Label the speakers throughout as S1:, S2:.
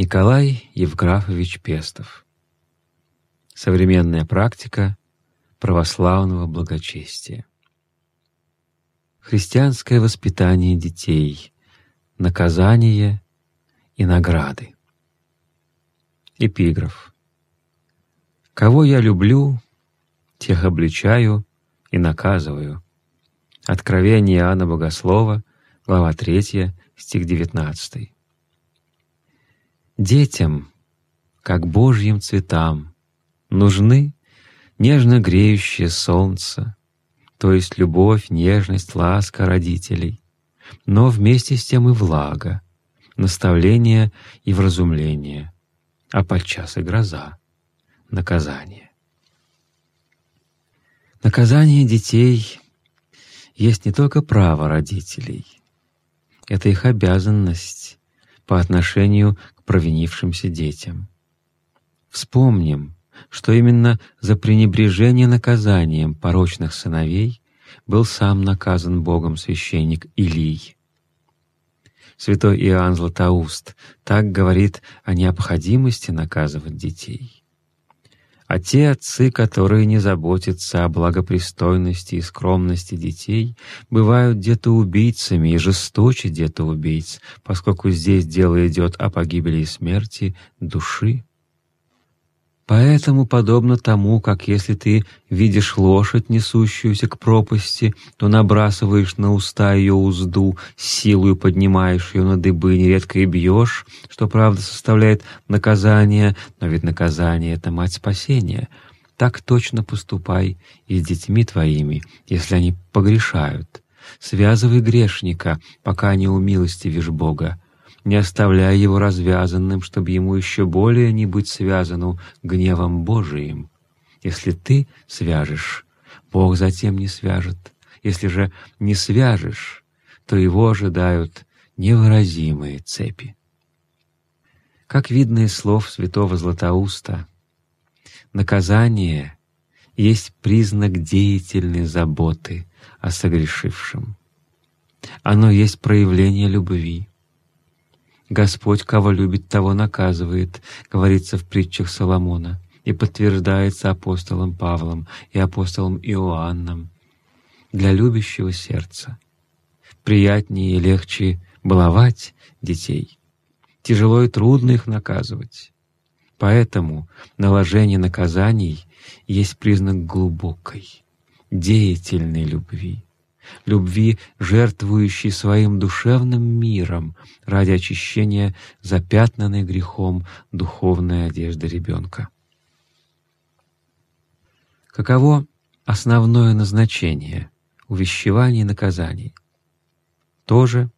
S1: Николай Евграфович Пестов. Современная практика православного благочестия. Христианское воспитание детей, наказание и награды. Эпиграф. «Кого я люблю, тех обличаю и наказываю». Откровение Иоанна Богослова, глава 3, стих 19. Детям, как Божьим цветам, нужны нежно греющее солнце, то есть любовь, нежность, ласка родителей, но вместе с тем и влага, наставление и вразумление, а подчас и гроза, наказание. Наказание детей есть не только право родителей, это их обязанность по отношению провинившимся детям. Вспомним, что именно за пренебрежение наказанием порочных сыновей был сам наказан Богом священник Илий. Святой Иоанн Златоуст так говорит о необходимости наказывать детей. А те отцы, которые не заботятся о благопристойности и скромности детей, бывают где-то убийцами и жесточе где-то убийц, поскольку здесь дело идет о погибели и смерти души. Поэтому подобно тому, как если ты видишь лошадь, несущуюся к пропасти, то набрасываешь на уста ее узду, силою поднимаешь ее на дыбы, нередко и бьешь, что, правда, составляет наказание, но ведь наказание — это мать спасения. Так точно поступай и с детьми твоими, если они погрешают. Связывай грешника, пока не умилостивишь Бога не оставляя его развязанным, чтобы ему еще более не быть связанным гневом Божиим. Если ты свяжешь, Бог затем не свяжет. Если же не свяжешь, то его ожидают невыразимые цепи. Как видно из слов святого Златоуста, наказание есть признак деятельной заботы о согрешившем. Оно есть проявление любви, Господь, кого любит, того наказывает, говорится в притчах Соломона, и подтверждается апостолом Павлом и апостолом Иоанном. Для любящего сердца приятнее и легче баловать детей, тяжело и трудно их наказывать. Поэтому наложение наказаний есть признак глубокой, деятельной любви любви, жертвующей своим душевным миром ради очищения запятнанной грехом духовной одежды ребенка. Каково основное назначение увещеваний и наказаний? То же,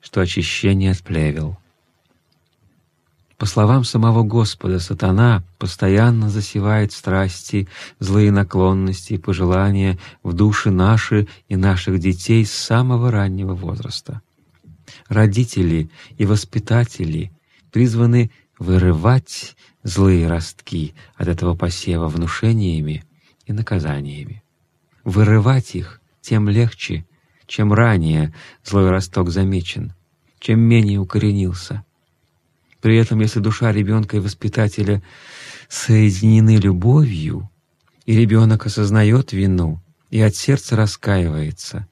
S1: что очищение от плевел — по словам самого Господа, сатана постоянно засевает страсти, злые наклонности и пожелания в души наши и наших детей с самого раннего возраста. Родители и воспитатели призваны вырывать злые ростки от этого посева внушениями и наказаниями. Вырывать их тем легче, чем ранее злой росток замечен, чем менее укоренился — при этом, если душа ребенка и воспитателя соединены любовью, и ребенок осознает вину и от сердца раскаивается,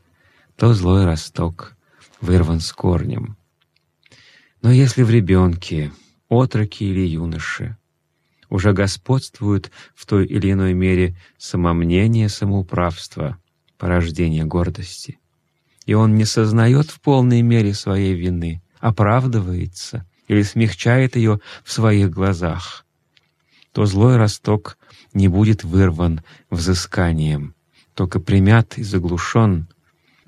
S1: то злой росток вырван с корнем. Но если в ребенке, отроке или юноше, уже господствует в той или иной мере самомнение, самоуправство, порождение гордости, и он не сознает в полной мере своей вины, оправдывается или смягчает ее в своих глазах, то злой росток не будет вырван взысканием, только примят и заглушен.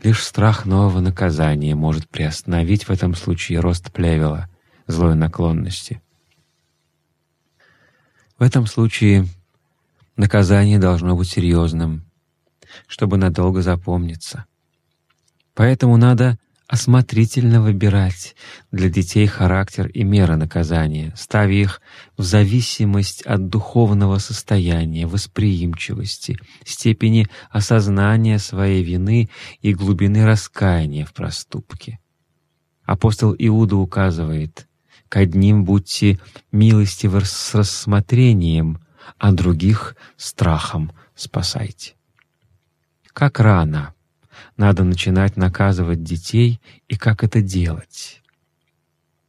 S1: Лишь страх нового наказания может приостановить в этом случае рост плевела, злой наклонности. В этом случае наказание должно быть серьезным, чтобы надолго запомниться. Поэтому надо осмотрительно выбирать для детей характер и меры наказания, ставя их в зависимость от духовного состояния, восприимчивости, степени осознания своей вины и глубины раскаяния в проступке. Апостол Иуда указывает, к одним будьте милостивы с рассмотрением, а других страхом спасайте. Как рано надо начинать наказывать детей и как это делать.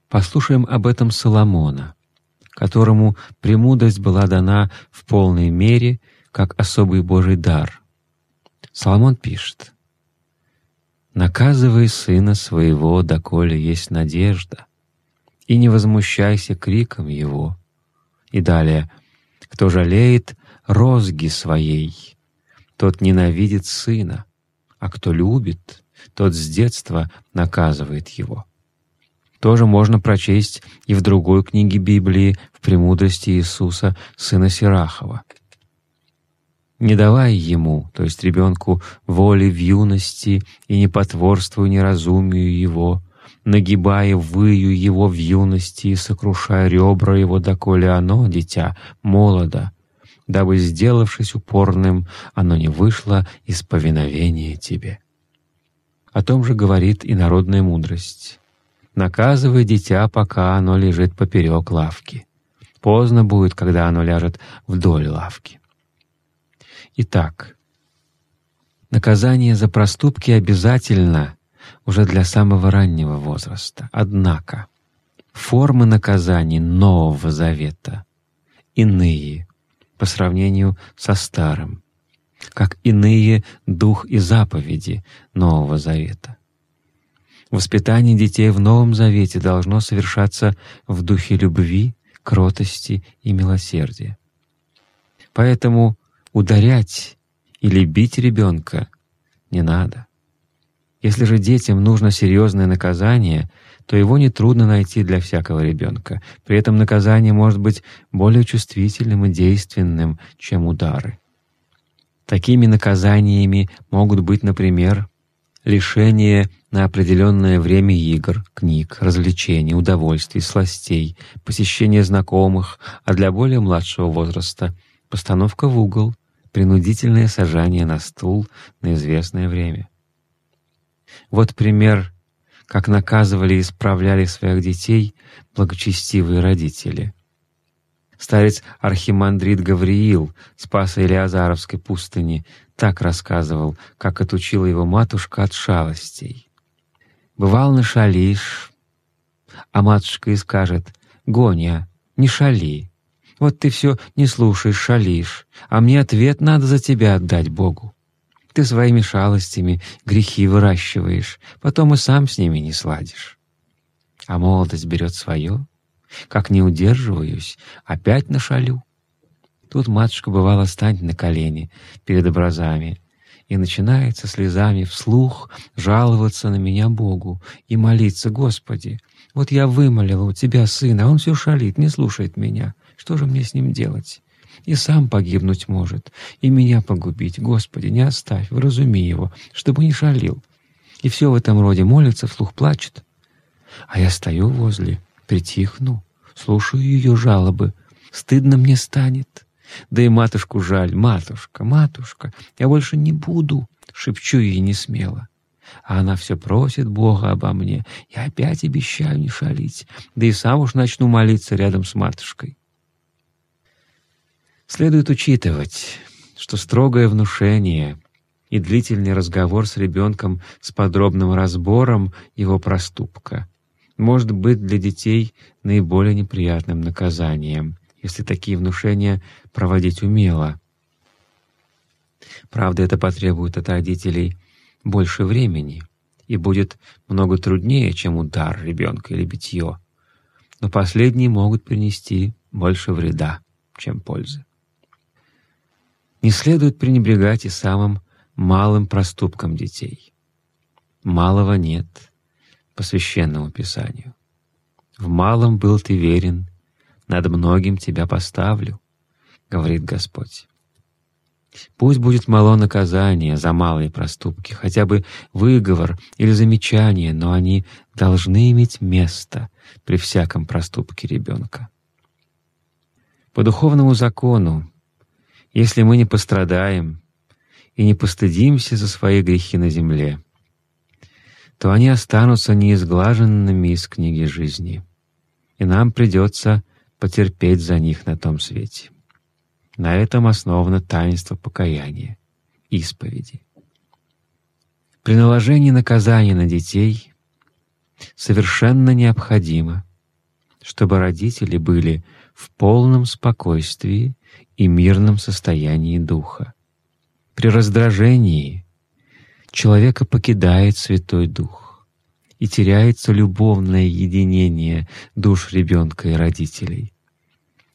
S1: Послушаем об этом Соломона, которому премудрость была дана в полной мере как особый Божий дар. Соломон пишет, «Наказывай сына своего, доколе есть надежда, и не возмущайся криком его». И далее, «Кто жалеет розги своей, тот ненавидит сына, а кто любит, тот с детства наказывает его» тоже можно прочесть и в другой книге Библии в «Премудрости Иисуса, сына Сирахова». Не давай ему, то есть ребенку, воли в юности и не потворствуй неразумию его, нагибая выю его в юности и сокрушая ребра его, доколе оно, дитя, молодо, дабы, сделавшись упорным, оно не вышло из повиновения тебе. О том же говорит и народная мудрость наказывай дитя, пока оно лежит поперек лавки. Поздно будет, когда оно ляжет вдоль лавки. Итак, наказание за проступки обязательно уже для самого раннего возраста. Однако формы наказаний Нового Завета иные по сравнению со Старым, как иные дух и заповеди Нового Завета. Воспитание детей в Новом Завете должно совершаться в духе любви, кротости и милосердия. Поэтому ударять или бить ребенка не надо. Если же детям нужно серьезное наказание, то его нетрудно найти для всякого ребенка. При этом наказание может быть более чувствительным и действенным, чем удары. Такими наказаниями могут быть, например, лишение на определенное время игр, книг, развлечений, удовольствий, сластей, посещение знакомых, а для более младшего возраста — постановка в угол, принудительное сажание на стул на известное время. Вот пример, как наказывали и исправляли своих детей благочестивые родители — Старец Архимандрит Гавриил, спаса Илиазаровской пустыни, так рассказывал, как отучила его матушка от шалостей. «Бывал на шалишь, а матушка и скажет, «Гоня, не шали, вот ты все не слушаешь, шалишь, а мне ответ надо за тебя отдать Богу. Ты своими шалостями грехи выращиваешь, потом и сам с ними не сладишь. А молодость берет свое, как не удерживаюсь, опять нашалю. Тут матушка бывало станет на колени перед образами и начинает со слезами вслух жаловаться на меня Богу и молиться, «Господи, вот я вымолила у Тебя сына, а он все шалит, не слушает меня. Что же мне с ним делать?» И сам погибнуть может, и меня погубить. Господи, не оставь, вразуми его, чтобы не шалил. И все в этом роде молится, вслух плачет. А я стою возле, притихну, слушаю ее жалобы. Стыдно мне станет. Да и матушку жаль. Матушка, матушка, я больше не буду, шепчу ей не смело. А она все просит Бога обо мне. Я опять обещаю не шалить, да и сам уж начну молиться рядом с матушкой. Следует учитывать, что строгое внушение и длительный разговор с ребенком с подробным разбором его проступка может быть для детей наиболее неприятным наказанием, если такие внушения проводить умело. Правда, это потребует от родителей больше времени и будет много труднее, чем удар ребенка или битье, но последние могут принести больше вреда, чем пользы. Не следует пренебрегать и самым малым проступкам детей. Малого нет — по Священному Писанию. «В малом был ты верен, над многим тебя поставлю», — говорит Господь. Пусть будет мало наказания за малые проступки, хотя бы выговор или замечание, но они должны иметь место при всяком проступке ребенка. По духовному закону, если мы не пострадаем и не постыдимся за свои грехи на земле, то они останутся неизглаженными из книги жизни. и нам придется потерпеть за них на том свете. На этом основано таинство покаяния, исповеди. При наложении наказания на детей совершенно необходимо, чтобы родители были в полном спокойствии и мирном состоянии духа. При раздражении человека покидает Святой Дух и теряется любовное единение душ ребенка и родителей.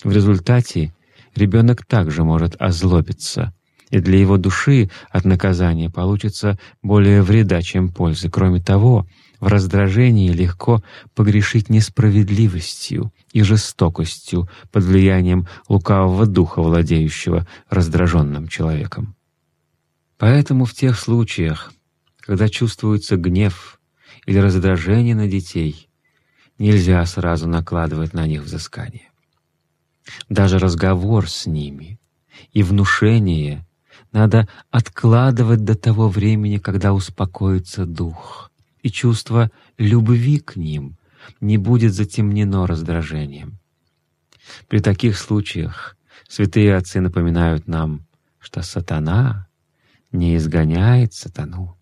S1: В результате ребенок также может озлобиться, и для его души от наказания получится более вреда, чем пользы. Кроме того, в раздражении легко погрешить несправедливостью и жестокостью под влиянием лукавого духа, владеющего раздраженным человеком. Поэтому в тех случаях, когда чувствуется гнев или раздражение на детей, нельзя сразу накладывать на них взыскание. Даже разговор с ними и внушение надо откладывать до того времени, когда успокоится дух, и чувство любви к ним не будет затемнено раздражением. При таких случаях святые отцы напоминают нам, что сатана не изгоняет сатану.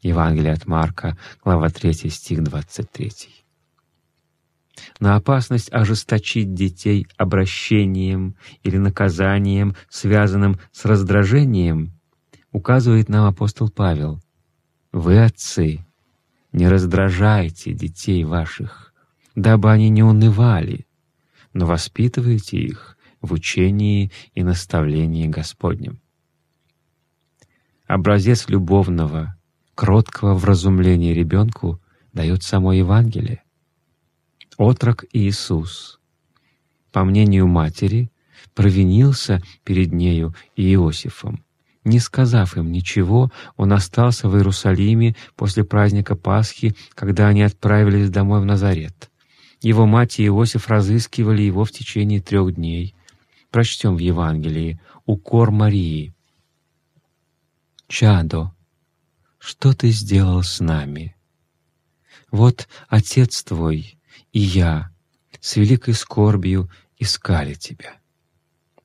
S1: Евангелие от Марка, глава 3, стих 23 на опасность ожесточить детей обращением или наказанием, связанным с раздражением, указывает нам апостол Павел. «Вы, отцы, не раздражайте детей ваших, дабы они не унывали, но воспитывайте их в учении и наставлении Господнем». Образец любовного, кроткого вразумления ребенку дает само Евангелие отрок Иисус, по мнению матери, провинился перед нею и Иосифом. Не сказав им ничего, он остался в Иерусалиме после праздника Пасхи, когда они отправились домой в Назарет. Его мать и Иосиф разыскивали его в течение трех дней. Прочтем в Евангелии «Укор Марии». «Чадо, что ты сделал с нами? Вот отец твой и я с великой скорбью искали Тебя».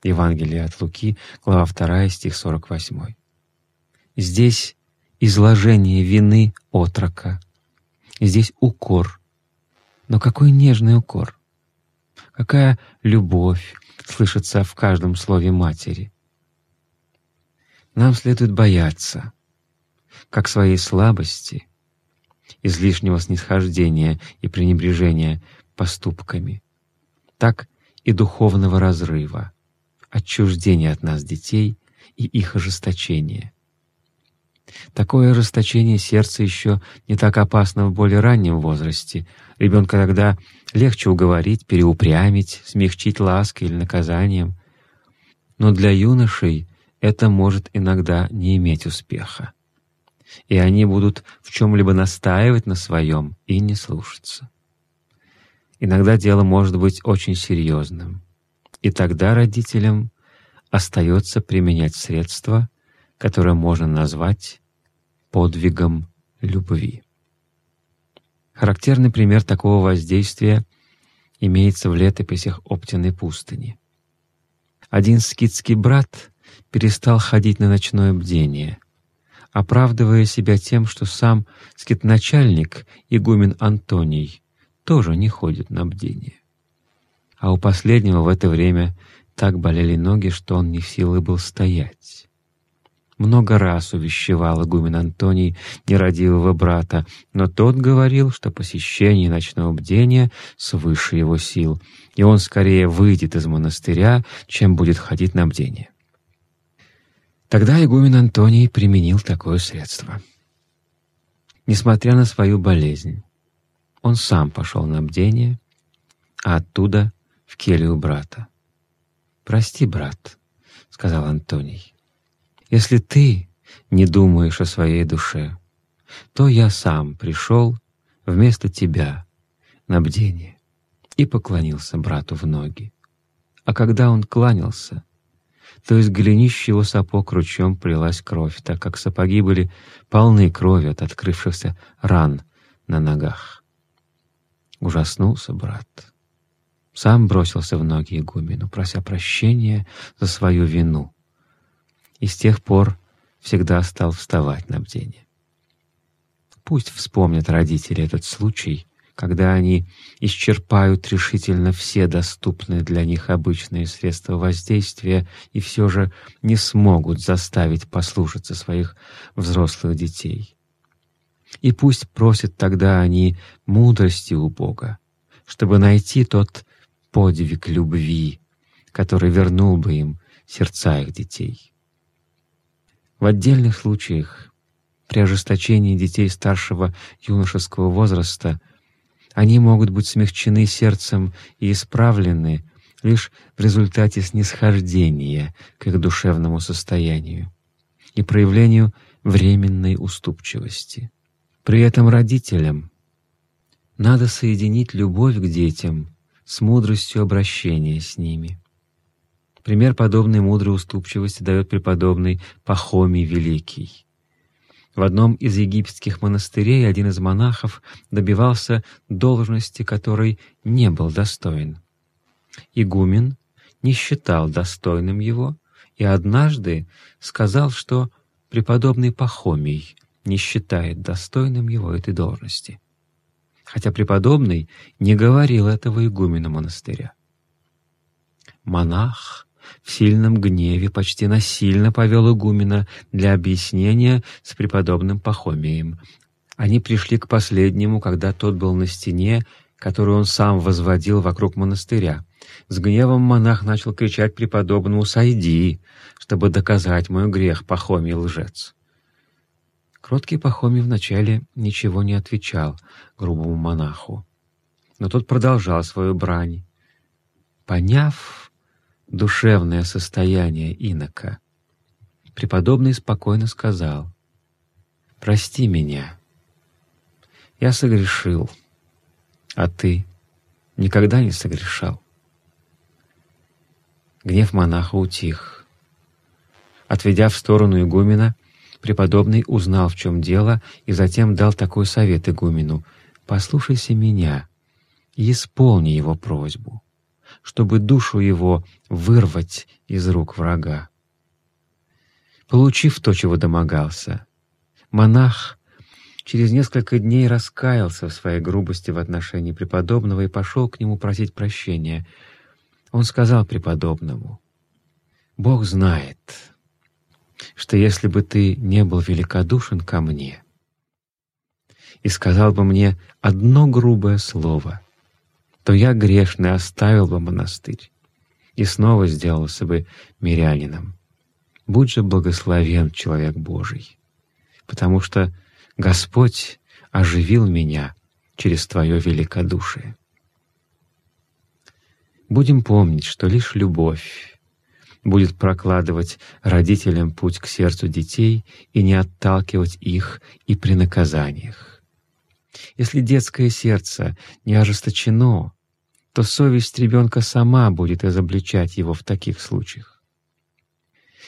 S1: Евангелие от Луки, глава 2, стих 48. Здесь изложение вины отрока, здесь укор. Но какой нежный укор! Какая любовь слышится в каждом слове матери! Нам следует бояться, как своей слабости, излишнего снисхождения и пренебрежения поступками, так и духовного разрыва, отчуждения от нас детей и их ожесточения. Такое ожесточение сердца еще не так опасно в более раннем возрасте. Ребенка тогда легче уговорить, переупрямить, смягчить лаской или наказанием. Но для юношей это может иногда не иметь успеха и они будут в чем-либо настаивать на своем и не слушаться. Иногда дело может быть очень серьезным, и тогда родителям остается применять средства, которые можно назвать подвигом любви. Характерный пример такого воздействия имеется в летописях Оптиной пустыни. Один скитский брат перестал ходить на ночное бдение — оправдывая себя тем, что сам скитначальник, игумен Антоний, тоже не ходит на бдение. А у последнего в это время так болели ноги, что он не в силах был стоять. Много раз увещевал игумен Антоний нерадивого брата, но тот говорил, что посещение ночного бдения свыше его сил, и он скорее выйдет из монастыря, чем будет ходить на бдение. Тогда игумен Антоний применил такое средство. Несмотря на свою болезнь, он сам пошел на бдение, а оттуда в келью брата. «Прости, брат», — сказал Антоний, — «если ты не думаешь о своей душе, то я сам пришел вместо тебя на бдение» и поклонился брату в ноги. А когда он кланялся, то из голенища его сапог ручьем прилась кровь, так как сапоги были полны крови от открывшихся ран на ногах. Ужаснулся брат сам бросился в ноги игумену, прося прощения за свою вину, и с тех пор всегда стал вставать на бдение. Пусть вспомнят родители этот случай, когда они исчерпают решительно все доступные для них обычные средства воздействия и все же не смогут заставить послушаться своих взрослых детей. И пусть просят тогда они мудрости у Бога, чтобы найти тот подвиг любви, который вернул бы им сердца их детей. В отдельных случаях, при ожесточении детей старшего юношеского возраста, они могут быть смягчены сердцем и исправлены лишь в результате снисхождения к их душевному состоянию и проявлению временной уступчивости. При этом родителям надо соединить любовь к детям с мудростью обращения с ними. Пример подобной мудрой уступчивости дает преподобный Пахомий Великий. В одном из египетских монастырей один из монахов добивался должности, которой не был достоин. Игумен не считал достойным его и однажды сказал, что преподобный Пахомий не считает достойным его этой должности. Хотя преподобный не говорил этого игумену монастыря. Монах в сильном гневе почти насильно повел игумена для объяснения с преподобным Пахомием. Они пришли к последнему, когда тот был на стене, которую он сам возводил вокруг монастыря. С гневом монах начал кричать преподобному «Сойди!», чтобы доказать мой грех, Пахомий лжец. Кроткий Пахомий вначале ничего не отвечал грубому монаху, но тот продолжал свою брань. Поняв душевное состояние инока, преподобный спокойно сказал, «Прости меня, я согрешил, а ты никогда не согрешал». Гнев монаха утих. Отведя в сторону игумена, преподобный узнал, в чем дело, и затем дал такой совет игумену «Послушайся меня и исполни его просьбу» чтобы душу его вырвать из рук врага. Получив то, чего домогался, монах через несколько дней раскаялся в своей грубости в отношении преподобного и пошел к нему просить прощения. Он сказал преподобному, «Бог знает, что если бы ты не был великодушен ко мне и сказал бы мне одно грубое слово — то я грешный оставил бы монастырь и снова сделался бы мирянином. Будь же благословен, человек Божий, потому что Господь оживил меня через Твое великодушие. Будем помнить, что лишь любовь будет прокладывать родителям путь к сердцу детей и не отталкивать их и при наказаниях. Если детское сердце не ожесточено, то совесть ребенка сама будет изобличать его в таких случаях.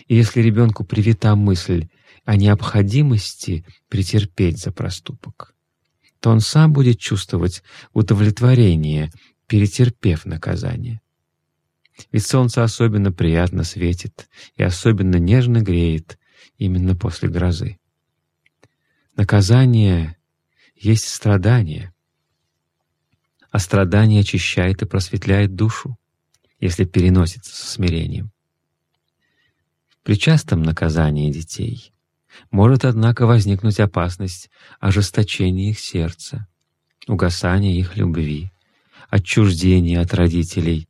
S1: И если ребенку привита мысль о необходимости претерпеть за проступок, то он сам будет чувствовать удовлетворение, перетерпев наказание. Ведь солнце особенно приятно светит и особенно нежно греет именно после грозы. Наказание есть страдание — а страдание очищает и просветляет душу, если переносится со смирением. При частом наказании детей может, однако, возникнуть опасность ожесточения их сердца, угасания их любви, отчуждения от родителей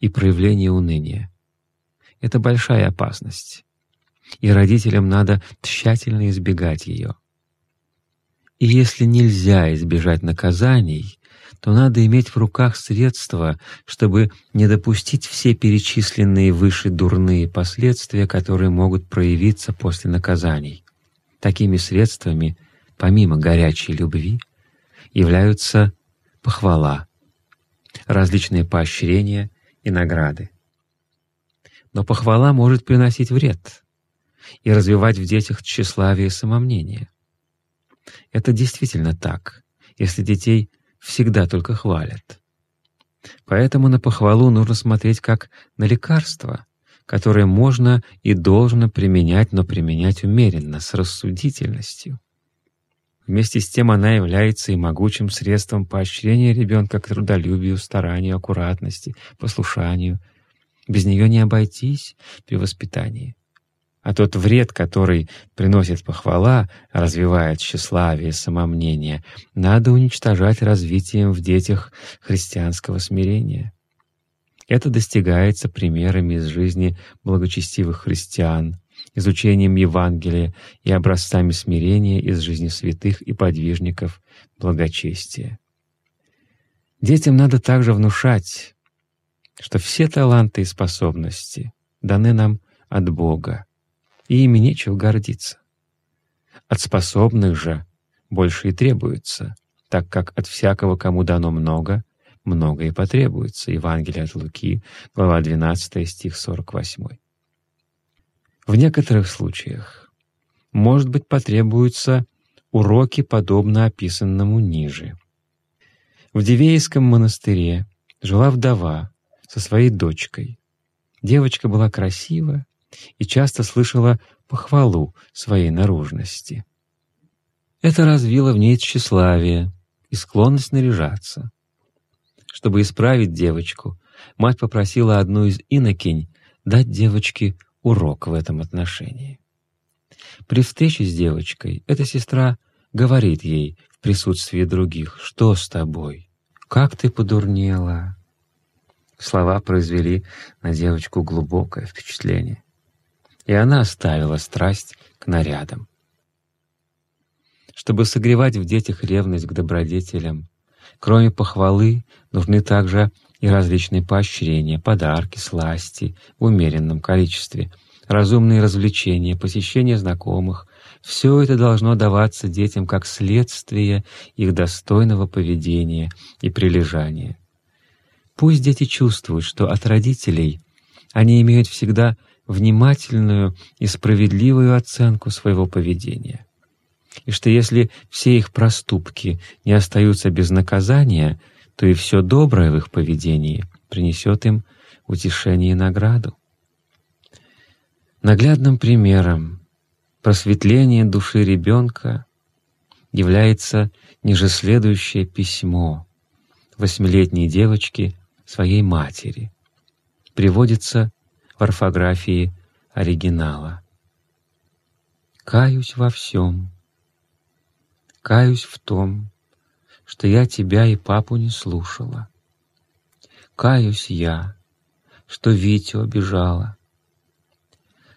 S1: и проявления уныния. Это большая опасность, и родителям надо тщательно избегать ее. И если нельзя избежать наказаний, то надо иметь в руках средства, чтобы не допустить все перечисленные выше дурные последствия, которые могут проявиться после наказаний. Такими средствами, помимо горячей любви, являются похвала, различные поощрения и награды. Но похвала может приносить вред и развивать в детях тщеславие и самомнение. Это действительно так, если детей всегда только хвалят. Поэтому на похвалу нужно смотреть как на лекарство, которое можно и должно применять, но применять умеренно, с рассудительностью. Вместе с тем она является и могучим средством поощрения ребенка к трудолюбию, старанию, аккуратности, послушанию. Без нее не обойтись при воспитании. А тот вред, который приносит похвала, развивает тщеславие, самомнение, надо уничтожать развитием в детях христианского смирения. Это достигается примерами из жизни благочестивых христиан, изучением Евангелия и образцами смирения из жизни святых и подвижников благочестия. Детям надо также внушать, что все таланты и способности даны нам от Бога, и ими нечего гордиться. От способных же больше и требуется, так как от всякого, кому дано много, много и потребуется. Евангелие от Луки, глава 12, стих 48. В некоторых случаях, может быть, потребуются уроки, подобно описанному ниже. В Дивейском монастыре жила вдова со своей дочкой. Девочка была красива, и часто слышала похвалу своей наружности. Это развило в ней тщеславие и склонность наряжаться. Чтобы исправить девочку, мать попросила одну из инокинь дать девочке урок в этом отношении. При встрече с девочкой эта сестра говорит ей в присутствии других, «Что с тобой? Как ты подурнела?» Слова произвели на девочку глубокое впечатление и она оставила страсть к нарядам. Чтобы согревать в детях ревность к добродетелям, кроме похвалы, нужны также и различные поощрения, подарки, сласти в умеренном количестве, разумные развлечения, посещение знакомых. Все это должно даваться детям как следствие их достойного поведения и прилежания. Пусть дети чувствуют, что от родителей они имеют всегда внимательную и справедливую оценку своего поведения. И что если все их проступки не остаются без наказания, то и все доброе в их поведении принесет им утешение и награду. Наглядным примером просветления души ребенка является ниже следующее письмо восьмилетней девочки своей матери. Приводится в орфографии оригинала. «Каюсь во всем, каюсь в том, что я тебя и папу не слушала. Каюсь я, что Витю обижала.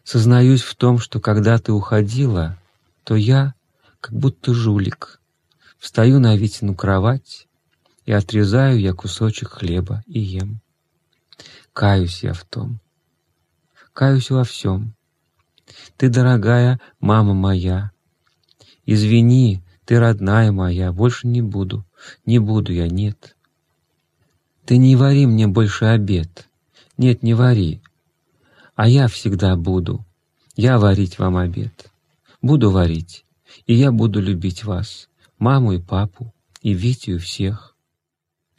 S1: Сознаюсь в том, что когда ты уходила, то я, как будто жулик, встаю на Витину кровать и отрезаю я кусочек хлеба и ем. Каюсь я в том, каюсь во всем. Ты, дорогая мама моя, извини, ты родная моя, больше не буду, не буду я, нет. Ты не вари мне больше обед, нет, не вари, а я всегда буду, я варить вам обед, буду варить, и я буду любить вас, маму и папу, и Витю всех.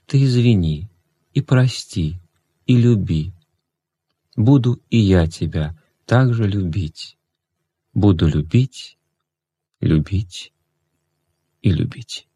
S1: Ты извини и прости, и люби, буду и я тебя также любить. Буду любить, любить и любить.